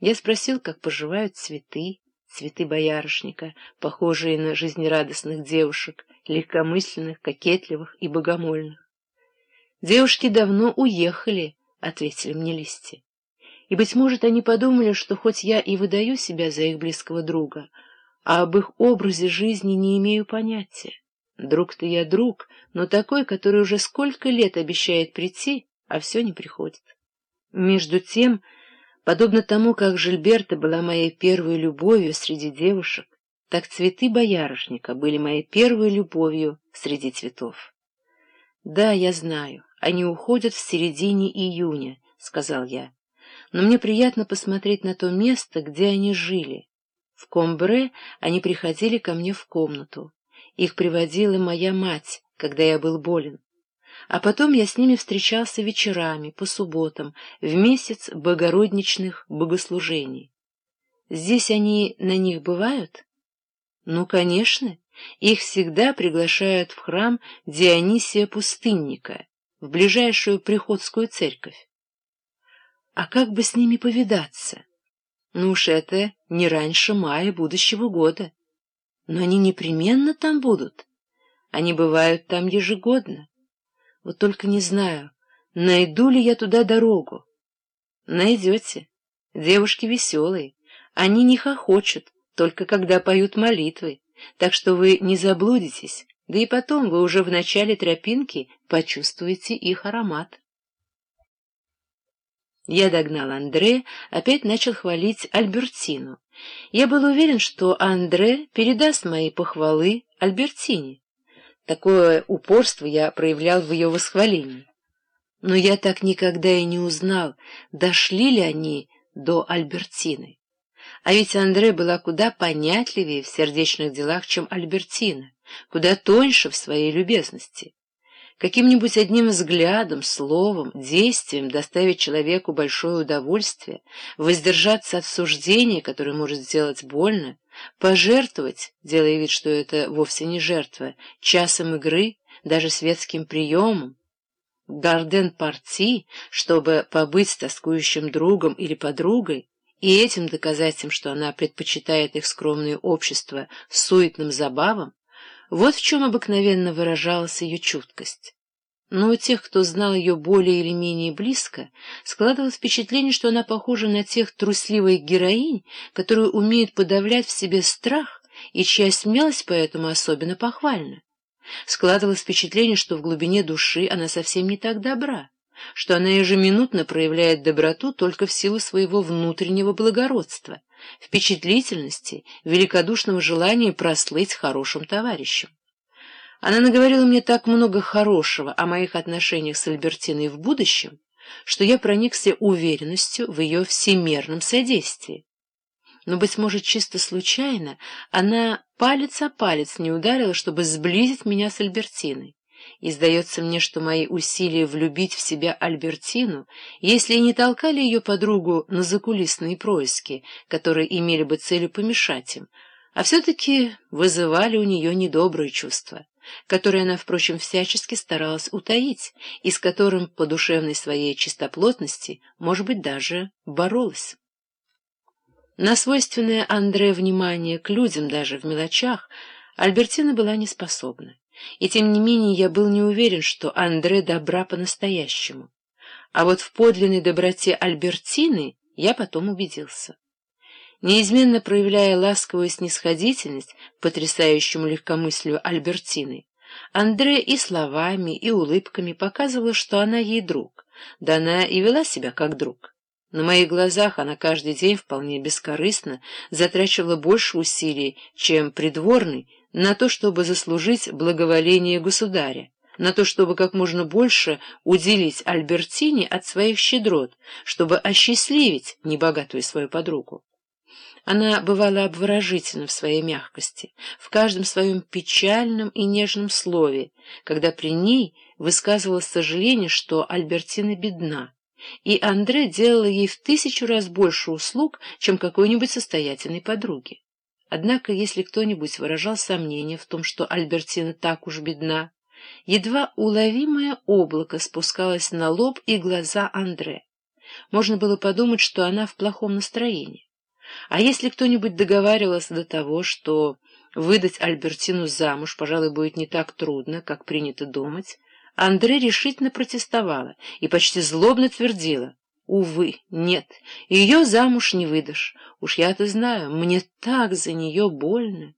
Я спросил, как поживают цветы, цветы боярышника, похожие на жизнерадостных девушек, легкомысленных, кокетливых и богомольных. «Девушки давно уехали», — ответили мне листья. И, быть может, они подумали, что хоть я и выдаю себя за их близкого друга, а об их образе жизни не имею понятия. Друг-то я друг, но такой, который уже сколько лет обещает прийти, а все не приходит. Между тем, подобно тому, как Жильберта была моей первой любовью среди девушек, так цветы боярышника были моей первой любовью среди цветов. «Да, я знаю, они уходят в середине июня», — сказал я но мне приятно посмотреть на то место, где они жили. В Комбре они приходили ко мне в комнату. Их приводила моя мать, когда я был болен. А потом я с ними встречался вечерами, по субботам, в месяц богородничных богослужений. Здесь они на них бывают? Ну, конечно, их всегда приглашают в храм Дионисия Пустынника, в ближайшую приходскую церковь. А как бы с ними повидаться? Ну уж это не раньше мая будущего года. Но они непременно там будут. Они бывают там ежегодно. Вот только не знаю, найду ли я туда дорогу. Найдете. Девушки веселые. Они не хохочут, только когда поют молитвы. Так что вы не заблудитесь, да и потом вы уже в начале тропинки почувствуете их аромат. Я догнал Андре, опять начал хвалить Альбертину. Я был уверен, что Андре передаст мои похвалы Альбертине. Такое упорство я проявлял в ее восхвалении. Но я так никогда и не узнал, дошли ли они до Альбертины. А ведь Андре была куда понятливее в сердечных делах, чем Альбертина, куда тоньше в своей любезности каким-нибудь одним взглядом, словом, действием доставить человеку большое удовольствие, воздержаться от суждения, которое может сделать больно, пожертвовать, делая вид, что это вовсе не жертва, часом игры, даже светским приемом, гарден-парти, чтобы побыть с тоскующим другом или подругой, и этим доказать им, что она предпочитает их скромное общество суетным забавам, вот в чем обыкновенно выражалась ее чуткость. Но у тех, кто знал ее более или менее близко, складывалось впечатление, что она похожа на тех трусливых героинь, которые умеют подавлять в себе страх, и чья смелость поэтому особенно похвальна. Складывалось впечатление, что в глубине души она совсем не так добра, что она ежеминутно проявляет доброту только в силу своего внутреннего благородства, впечатлительности, великодушного желания прослыть хорошим товарищем. Она наговорила мне так много хорошего о моих отношениях с Альбертиной в будущем, что я проникся уверенностью в ее всемерном содействии. Но, быть может, чисто случайно она палец о палец не ударила, чтобы сблизить меня с Альбертиной. И сдается мне, что мои усилия влюбить в себя Альбертину, если и не толкали ее подругу на закулисные происки, которые имели бы целью помешать им, а все-таки вызывали у нее недобрые чувства, которые она, впрочем, всячески старалась утаить и с которым по душевной своей чистоплотности, может быть, даже боролась. На свойственное Андре внимание к людям даже в мелочах Альбертина была не способна. И тем не менее я был не уверен, что Андре добра по-настоящему. А вот в подлинной доброте Альбертины я потом убедился. Неизменно проявляя ласковую снисходительность потрясающему легкомыслию Альбертины, Андре и словами, и улыбками показывала, что она ей друг, да она и вела себя как друг. На моих глазах она каждый день вполне бескорыстно затрачивала больше усилий, чем придворный, на то, чтобы заслужить благоволение государя, на то, чтобы как можно больше уделить Альбертине от своих щедрот, чтобы осчастливить небогатую свою подругу. Она бывала обворожительна в своей мягкости, в каждом своем печальном и нежном слове, когда при ней высказывалось сожаление, что Альбертина бедна, и Андре делала ей в тысячу раз больше услуг, чем какой-нибудь состоятельной подруге. Однако, если кто-нибудь выражал сомнение в том, что Альбертина так уж бедна, едва уловимое облако спускалось на лоб и глаза Андре. можно было подумать, что она в плохом настроении. А если кто-нибудь договаривался до того, что выдать Альбертину замуж, пожалуй, будет не так трудно, как принято думать, Андре решительно протестовала и почти злобно твердила. «Увы, нет, ее замуж не выдашь. Уж я-то знаю, мне так за нее больно».